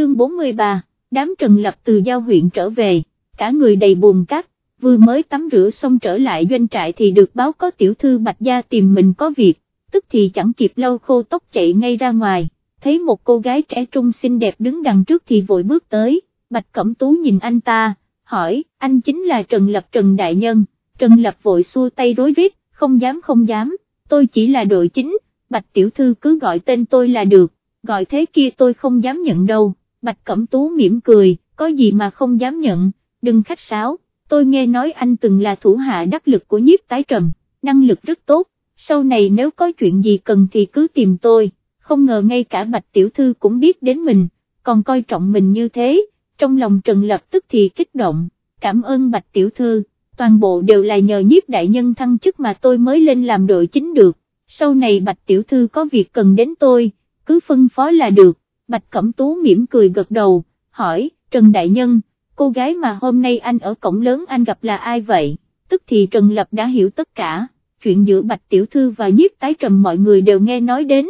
chương 43, đám Trần Lập từ giao huyện trở về, cả người đầy buồn cát, vừa mới tắm rửa xong trở lại doanh trại thì được báo có tiểu thư Bạch Gia tìm mình có việc, tức thì chẳng kịp lâu khô tóc chạy ngay ra ngoài, thấy một cô gái trẻ trung xinh đẹp đứng đằng trước thì vội bước tới, Bạch Cẩm Tú nhìn anh ta, hỏi, anh chính là Trần Lập Trần Đại Nhân, Trần Lập vội xua tay rối rít, không dám không dám, tôi chỉ là đội chính, Bạch Tiểu Thư cứ gọi tên tôi là được, gọi thế kia tôi không dám nhận đâu, Bạch Cẩm Tú mỉm cười, có gì mà không dám nhận, đừng khách sáo, tôi nghe nói anh từng là thủ hạ đắc lực của nhiếp tái trầm, năng lực rất tốt, sau này nếu có chuyện gì cần thì cứ tìm tôi, không ngờ ngay cả Bạch Tiểu Thư cũng biết đến mình, còn coi trọng mình như thế, trong lòng Trần lập tức thì kích động, cảm ơn Bạch Tiểu Thư, toàn bộ đều là nhờ nhiếp đại nhân thăng chức mà tôi mới lên làm đội chính được, sau này Bạch Tiểu Thư có việc cần đến tôi, cứ phân phó là được, Bạch Cẩm Tú mỉm cười gật đầu, hỏi, Trần Đại Nhân, cô gái mà hôm nay anh ở cổng lớn anh gặp là ai vậy, tức thì Trần Lập đã hiểu tất cả, chuyện giữa Bạch Tiểu Thư và nhiếp tái trầm mọi người đều nghe nói đến,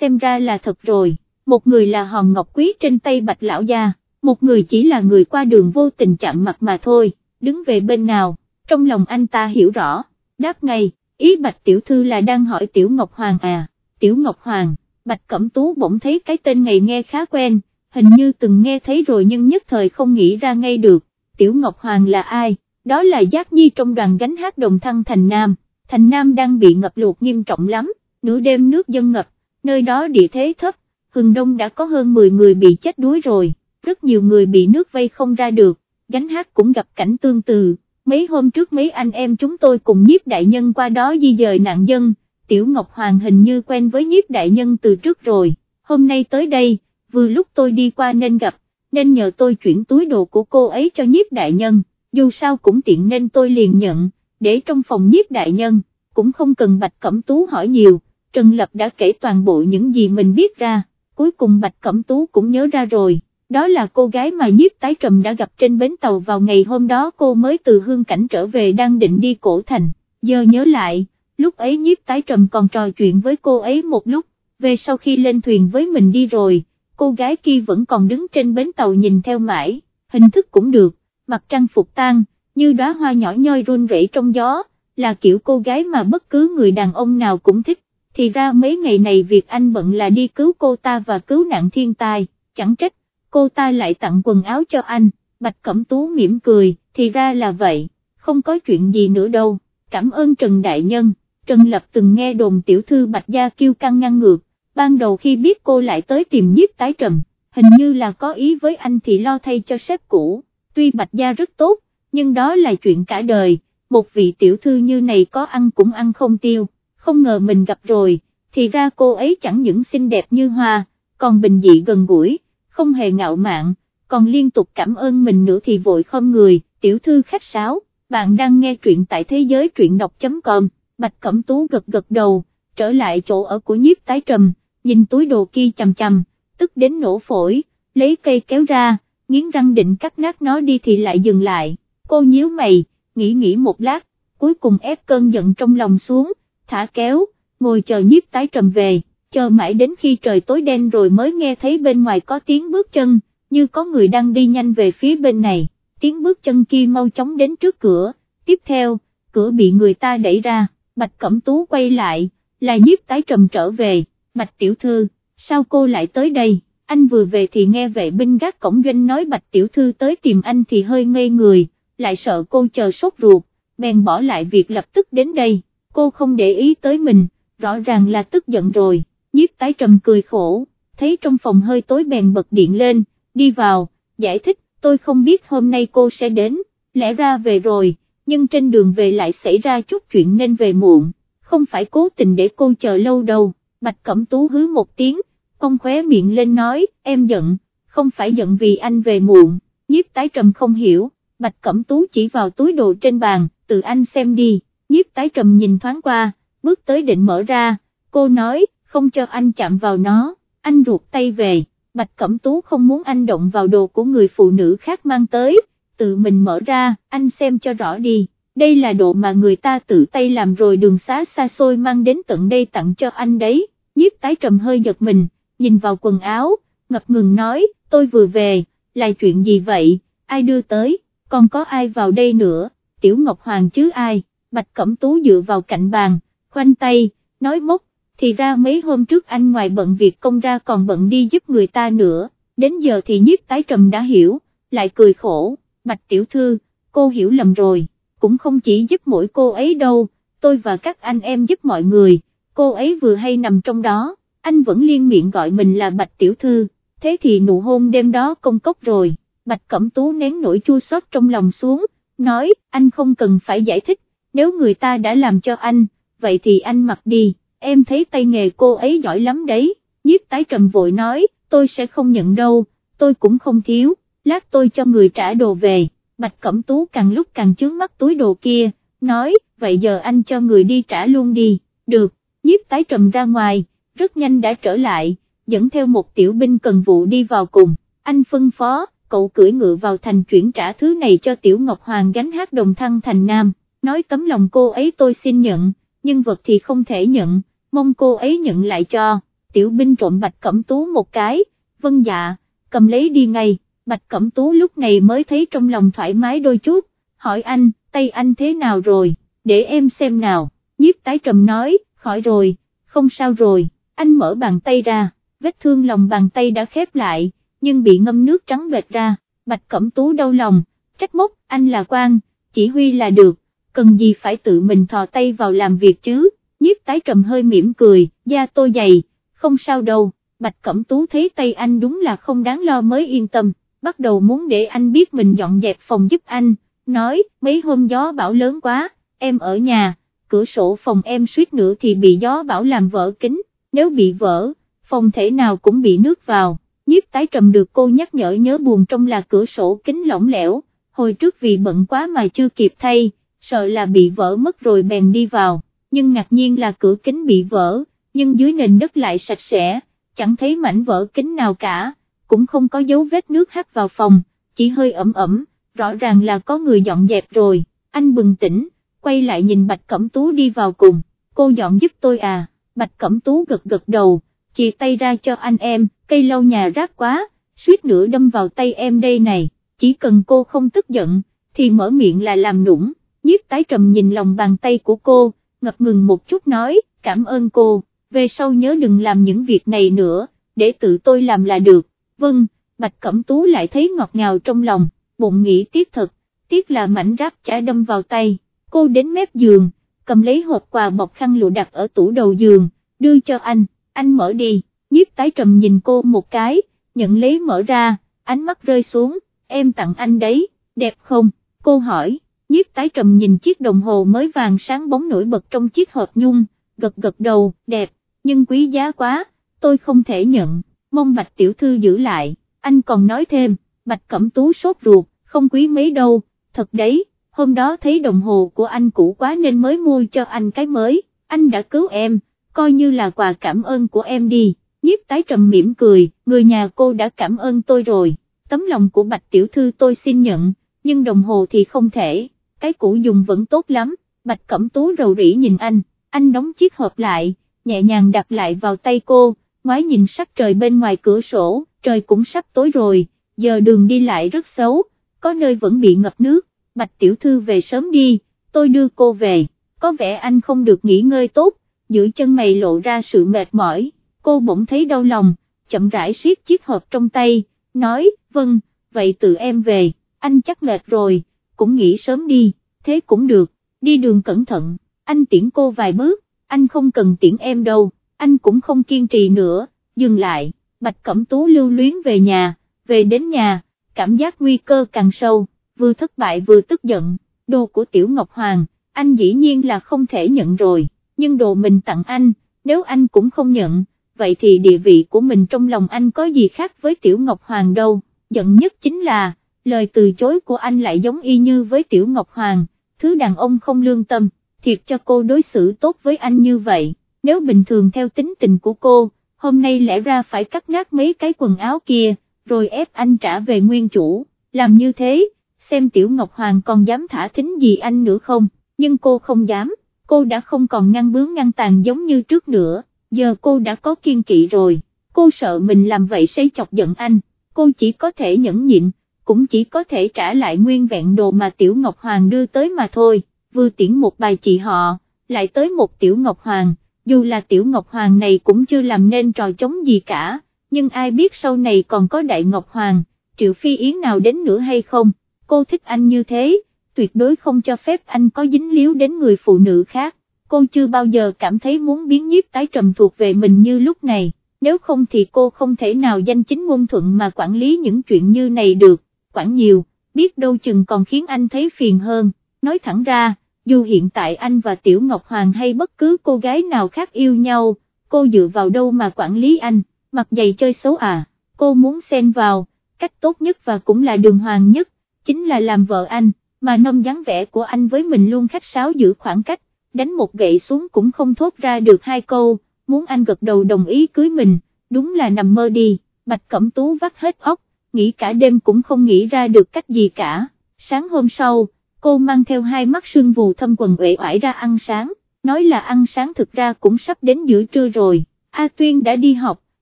xem ra là thật rồi, một người là hòn ngọc quý trên tay Bạch Lão Gia, một người chỉ là người qua đường vô tình chạm mặt mà thôi, đứng về bên nào, trong lòng anh ta hiểu rõ, đáp ngay, ý Bạch Tiểu Thư là đang hỏi Tiểu Ngọc Hoàng à, Tiểu Ngọc Hoàng, Bạch Cẩm Tú bỗng thấy cái tên này nghe khá quen, hình như từng nghe thấy rồi nhưng nhất thời không nghĩ ra ngay được, Tiểu Ngọc Hoàng là ai, đó là Giác Nhi trong đoàn gánh hát đồng thăng Thành Nam, Thành Nam đang bị ngập lụt nghiêm trọng lắm, nửa đêm nước dân ngập, nơi đó địa thế thấp, hừng đông đã có hơn 10 người bị chết đuối rồi, rất nhiều người bị nước vây không ra được, gánh hát cũng gặp cảnh tương tự, mấy hôm trước mấy anh em chúng tôi cùng nhiếp đại nhân qua đó di dời nạn dân, Tiểu Ngọc Hoàng hình như quen với nhiếp đại nhân từ trước rồi, hôm nay tới đây, vừa lúc tôi đi qua nên gặp, nên nhờ tôi chuyển túi đồ của cô ấy cho nhiếp đại nhân, dù sao cũng tiện nên tôi liền nhận, để trong phòng nhiếp đại nhân, cũng không cần Bạch Cẩm Tú hỏi nhiều, Trần Lập đã kể toàn bộ những gì mình biết ra, cuối cùng Bạch Cẩm Tú cũng nhớ ra rồi, đó là cô gái mà nhiếp tái trầm đã gặp trên bến tàu vào ngày hôm đó cô mới từ hương cảnh trở về đang định đi cổ thành, giờ nhớ lại lúc ấy nhiếp tái trầm còn trò chuyện với cô ấy một lúc, về sau khi lên thuyền với mình đi rồi, cô gái kia vẫn còn đứng trên bến tàu nhìn theo mãi, hình thức cũng được, mặt trăng phục tan, như đóa hoa nhỏ nhoi run rẩy trong gió, là kiểu cô gái mà bất cứ người đàn ông nào cũng thích, thì ra mấy ngày này việc anh bận là đi cứu cô ta và cứu nạn thiên tai, chẳng trách, cô ta lại tặng quần áo cho anh, Bạch Cẩm Tú mỉm cười, thì ra là vậy, không có chuyện gì nữa đâu, cảm ơn Trần Đại Nhân. Trần Lập từng nghe đồn tiểu thư Bạch Gia kêu căng ngăn ngược, ban đầu khi biết cô lại tới tìm nhiếp tái trầm, hình như là có ý với anh thì lo thay cho sếp cũ, tuy Bạch Gia rất tốt, nhưng đó là chuyện cả đời, một vị tiểu thư như này có ăn cũng ăn không tiêu, không ngờ mình gặp rồi, thì ra cô ấy chẳng những xinh đẹp như hoa, còn bình dị gần gũi, không hề ngạo mạn, còn liên tục cảm ơn mình nữa thì vội không người, tiểu thư khách sáo, bạn đang nghe truyện tại thế giới truyện đọc.com. Bạch Cẩm Tú gật gật đầu, trở lại chỗ ở của nhiếp tái trầm, nhìn túi đồ kia chầm chầm, tức đến nổ phổi, lấy cây kéo ra, nghiến răng định cắt nát nó đi thì lại dừng lại, cô nhíu mày, nghĩ nghĩ một lát, cuối cùng ép cơn giận trong lòng xuống, thả kéo, ngồi chờ nhiếp tái trầm về, chờ mãi đến khi trời tối đen rồi mới nghe thấy bên ngoài có tiếng bước chân, như có người đang đi nhanh về phía bên này, tiếng bước chân kia mau chóng đến trước cửa, tiếp theo, cửa bị người ta đẩy ra. Bạch Cẩm Tú quay lại, là nhiếp tái trầm trở về, Bạch Tiểu Thư, sao cô lại tới đây, anh vừa về thì nghe vệ binh gác cổng doanh nói Bạch Tiểu Thư tới tìm anh thì hơi ngây người, lại sợ cô chờ sốt ruột, bèn bỏ lại việc lập tức đến đây, cô không để ý tới mình, rõ ràng là tức giận rồi, nhiếp tái trầm cười khổ, thấy trong phòng hơi tối bèn bật điện lên, đi vào, giải thích, tôi không biết hôm nay cô sẽ đến, lẽ ra về rồi nhưng trên đường về lại xảy ra chút chuyện nên về muộn, không phải cố tình để cô chờ lâu đâu, Bạch Cẩm Tú hứ một tiếng, cong khóe miệng lên nói, em giận, không phải giận vì anh về muộn, nhiếp tái trầm không hiểu, Bạch Cẩm Tú chỉ vào túi đồ trên bàn, tự anh xem đi, nhiếp tái trầm nhìn thoáng qua, bước tới định mở ra, cô nói, không cho anh chạm vào nó, anh ruột tay về, Bạch Cẩm Tú không muốn anh động vào đồ của người phụ nữ khác mang tới, tự mình mở ra, anh xem cho rõ đi, đây là độ mà người ta tự tay làm rồi đường xá xa xôi mang đến tận đây tặng cho anh đấy, nhiếp tái trầm hơi giật mình, nhìn vào quần áo, ngập ngừng nói, tôi vừa về, là chuyện gì vậy, ai đưa tới, còn có ai vào đây nữa, Tiểu Ngọc Hoàng chứ ai, Bạch Cẩm Tú dựa vào cạnh bàn, khoanh tay, nói mốc, thì ra mấy hôm trước anh ngoài bận việc công ra còn bận đi giúp người ta nữa, đến giờ thì nhiếp tái trầm đã hiểu, lại cười khổ, Bạch Tiểu Thư, cô hiểu lầm rồi, cũng không chỉ giúp mỗi cô ấy đâu, tôi và các anh em giúp mọi người, cô ấy vừa hay nằm trong đó, anh vẫn liên miệng gọi mình là Bạch Tiểu Thư, thế thì nụ hôn đêm đó công cốc rồi, Bạch Cẩm Tú nén nỗi chua xót trong lòng xuống, nói, anh không cần phải giải thích, nếu người ta đã làm cho anh, vậy thì anh mặc đi, em thấy tay nghề cô ấy giỏi lắm đấy, nhiếp tái trầm vội nói, tôi sẽ không nhận đâu, tôi cũng không thiếu, lát tôi cho người trả đồ về, Bạch Cẩm Tú càng lúc càng chướng mắt túi đồ kia, nói, vậy giờ anh cho người đi trả luôn đi, được, nhiếp tái trầm ra ngoài, rất nhanh đã trở lại, dẫn theo một tiểu binh cần vụ đi vào cùng, anh phân phó, cậu cưỡi ngựa vào thành chuyển trả thứ này cho tiểu Ngọc Hoàng gánh hát đồng thăng thành nam, nói tấm lòng cô ấy tôi xin nhận, nhưng vật thì không thể nhận, mong cô ấy nhận lại cho, tiểu binh trộm Bạch Cẩm Tú một cái, vâng dạ, cầm lấy đi ngay, Bạch Cẩm Tú lúc này mới thấy trong lòng thoải mái đôi chút, hỏi anh, tay anh thế nào rồi, để em xem nào, nhiếp tái trầm nói, khỏi rồi, không sao rồi, anh mở bàn tay ra, vết thương lòng bàn tay đã khép lại, nhưng bị ngâm nước trắng bệt ra, Bạch Cẩm Tú đau lòng, trách móc, anh là quan, chỉ huy là được, cần gì phải tự mình thò tay vào làm việc chứ, nhiếp tái trầm hơi mỉm cười, da tôi dày, không sao đâu, Bạch Cẩm Tú thấy tay anh đúng là không đáng lo mới yên tâm, bắt đầu muốn để anh biết mình dọn dẹp phòng giúp anh, nói, mấy hôm gió bão lớn quá, em ở nhà, cửa sổ phòng em suýt nữa thì bị gió bão làm vỡ kính, nếu bị vỡ, phòng thể nào cũng bị nước vào, nhiếp tái trầm được cô nhắc nhở nhớ buồn trong là cửa sổ kính lỏng lẻo, hồi trước vì bận quá mà chưa kịp thay, sợ là bị vỡ mất rồi bèn đi vào, nhưng ngạc nhiên là cửa kính bị vỡ, nhưng dưới nền đất lại sạch sẽ, chẳng thấy mảnh vỡ kính nào cả, cũng không có dấu vết nước hắt vào phòng, chỉ hơi ẩm ẩm, rõ ràng là có người dọn dẹp rồi, anh bừng tỉnh, quay lại nhìn Bạch Cẩm Tú đi vào cùng, cô dọn giúp tôi à, Bạch Cẩm Tú gật gật đầu, chỉ tay ra cho anh em, cây lau nhà rác quá, suýt nữa đâm vào tay em đây này, chỉ cần cô không tức giận, thì mở miệng là làm nũng, nhiếp tái trầm nhìn lòng bàn tay của cô, ngập ngừng một chút nói, cảm ơn cô, về sau nhớ đừng làm những việc này nữa, để tự tôi làm là được, vâng, Bạch Cẩm Tú lại thấy ngọt ngào trong lòng, bụng nghĩ tiếc thật, tiếc là mảnh rác chả đâm vào tay, cô đến mép giường, cầm lấy hộp quà bọc khăn lụa đặt ở tủ đầu giường, đưa cho anh, anh mở đi, nhiếp tái trầm nhìn cô một cái, nhận lấy mở ra, ánh mắt rơi xuống, em tặng anh đấy, đẹp không, cô hỏi, nhiếp tái trầm nhìn chiếc đồng hồ mới vàng sáng bóng nổi bật trong chiếc hộp nhung, gật gật đầu, đẹp, nhưng quý giá quá, tôi không thể nhận, mong bạch tiểu thư giữ lại, anh còn nói thêm, bạch cẩm tú sốt ruột, không quý mấy đâu, thật đấy, hôm đó thấy đồng hồ của anh cũ quá nên mới mua cho anh cái mới, anh đã cứu em, coi như là quà cảm ơn của em đi, nhiếp tái trầm mỉm cười, người nhà cô đã cảm ơn tôi rồi, tấm lòng của bạch tiểu thư tôi xin nhận, nhưng đồng hồ thì không thể, cái cũ dùng vẫn tốt lắm, bạch cẩm tú rầu rĩ nhìn anh, anh đóng chiếc hộp lại, nhẹ nhàng đặt lại vào tay cô, ngoái nhìn sắc trời bên ngoài cửa sổ, trời cũng sắp tối rồi, giờ đường đi lại rất xấu, có nơi vẫn bị ngập nước, bạch tiểu thư về sớm đi, tôi đưa cô về, có vẻ anh không được nghỉ ngơi tốt, giữa chân mày lộ ra sự mệt mỏi, cô bỗng thấy đau lòng, chậm rãi siết chiếc hộp trong tay, nói, vâng, vậy tự em về, anh chắc mệt rồi, cũng nghỉ sớm đi, thế cũng được, đi đường cẩn thận, anh tiễn cô vài bước, anh không cần tiễn em đâu, anh cũng không kiên trì nữa, dừng lại, Bạch Cẩm Tú lưu luyến về nhà, về đến nhà, cảm giác nguy cơ càng sâu, vừa thất bại vừa tức giận, đồ của Tiểu Ngọc Hoàng, anh dĩ nhiên là không thể nhận rồi, nhưng đồ mình tặng anh, nếu anh cũng không nhận, vậy thì địa vị của mình trong lòng anh có gì khác với Tiểu Ngọc Hoàng đâu, giận nhất chính là, lời từ chối của anh lại giống y như với Tiểu Ngọc Hoàng, thứ đàn ông không lương tâm, thiệt cho cô đối xử tốt với anh như vậy, nếu bình thường theo tính tình của cô, hôm nay lẽ ra phải cắt nát mấy cái quần áo kia, rồi ép anh trả về nguyên chủ, làm như thế, xem Tiểu Ngọc Hoàng còn dám thả thính gì anh nữa không, nhưng cô không dám, cô đã không còn ngăn bướng ngăn tàn giống như trước nữa, giờ cô đã có kiên kỵ rồi, cô sợ mình làm vậy sẽ chọc giận anh, cô chỉ có thể nhẫn nhịn, cũng chỉ có thể trả lại nguyên vẹn đồ mà Tiểu Ngọc Hoàng đưa tới mà thôi, vừa tiễn một bài chị họ, lại tới một Tiểu Ngọc Hoàng, dù là Tiểu Ngọc Hoàng này cũng chưa làm nên trò chống gì cả, nhưng ai biết sau này còn có Đại Ngọc Hoàng, Triệu Phi Yến nào đến nữa hay không, cô thích anh như thế, tuyệt đối không cho phép anh có dính líu đến người phụ nữ khác, cô chưa bao giờ cảm thấy muốn biến nhiếp tái trầm thuộc về mình như lúc này, nếu không thì cô không thể nào danh chính ngôn thuận mà quản lý những chuyện như này được, quản nhiều, biết đâu chừng còn khiến anh thấy phiền hơn, nói thẳng ra, dù hiện tại anh và Tiểu Ngọc Hoàng hay bất cứ cô gái nào khác yêu nhau, cô dựa vào đâu mà quản lý anh, Mặc dày chơi xấu à, cô muốn xen vào, cách tốt nhất và cũng là đường hoàng nhất, chính là làm vợ anh, mà nông dáng vẻ của anh với mình luôn khách sáo giữ khoảng cách, đánh một gậy xuống cũng không thốt ra được hai câu, muốn anh gật đầu đồng ý cưới mình, đúng là nằm mơ đi, Bạch Cẩm Tú vắt hết óc, nghĩ cả đêm cũng không nghĩ ra được cách gì cả, sáng hôm sau, cô mang theo hai mắt sương vù thâm quần uể oải ra ăn sáng, nói là ăn sáng thực ra cũng sắp đến giữa trưa rồi, A Tuyên đã đi học,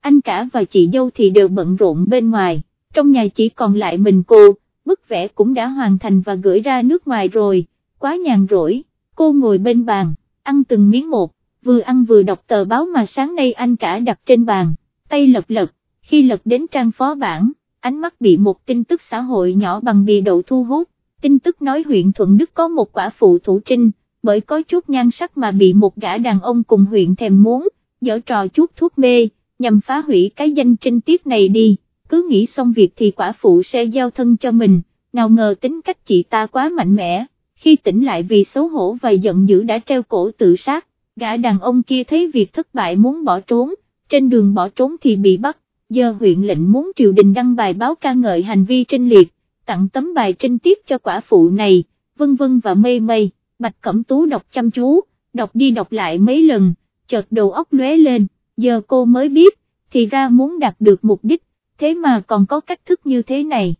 anh cả và chị dâu thì đều bận rộn bên ngoài, trong nhà chỉ còn lại mình cô, bức vẽ cũng đã hoàn thành và gửi ra nước ngoài rồi, quá nhàn rỗi, cô ngồi bên bàn, ăn từng miếng một, vừa ăn vừa đọc tờ báo mà sáng nay anh cả đặt trên bàn, tay lật lật, khi lật đến trang phó bản, ánh mắt bị một tin tức xã hội nhỏ bằng bì đậu thu hút, tin tức nói huyện Thuận Đức có một quả phụ thủ trinh, bởi có chút nhan sắc mà bị một gã đàn ông cùng huyện thèm muốn, dở trò chút thuốc mê, nhằm phá hủy cái danh trinh tiết này đi, cứ nghĩ xong việc thì quả phụ sẽ giao thân cho mình, nào ngờ tính cách chị ta quá mạnh mẽ, khi tỉnh lại vì xấu hổ và giận dữ đã treo cổ tự sát, gã đàn ông kia thấy việc thất bại muốn bỏ trốn, trên đường bỏ trốn thì bị bắt, giờ huyện lệnh muốn triều đình đăng bài báo ca ngợi hành vi trinh liệt, tặng tấm bài trinh tiết cho quả phụ này, vân vân và mây mây, Bạch Cẩm Tú đọc chăm chú, đọc đi đọc lại mấy lần, chợt đầu óc lóe lên, giờ cô mới biết, thì ra muốn đạt được mục đích, thế mà còn có cách thức như thế này.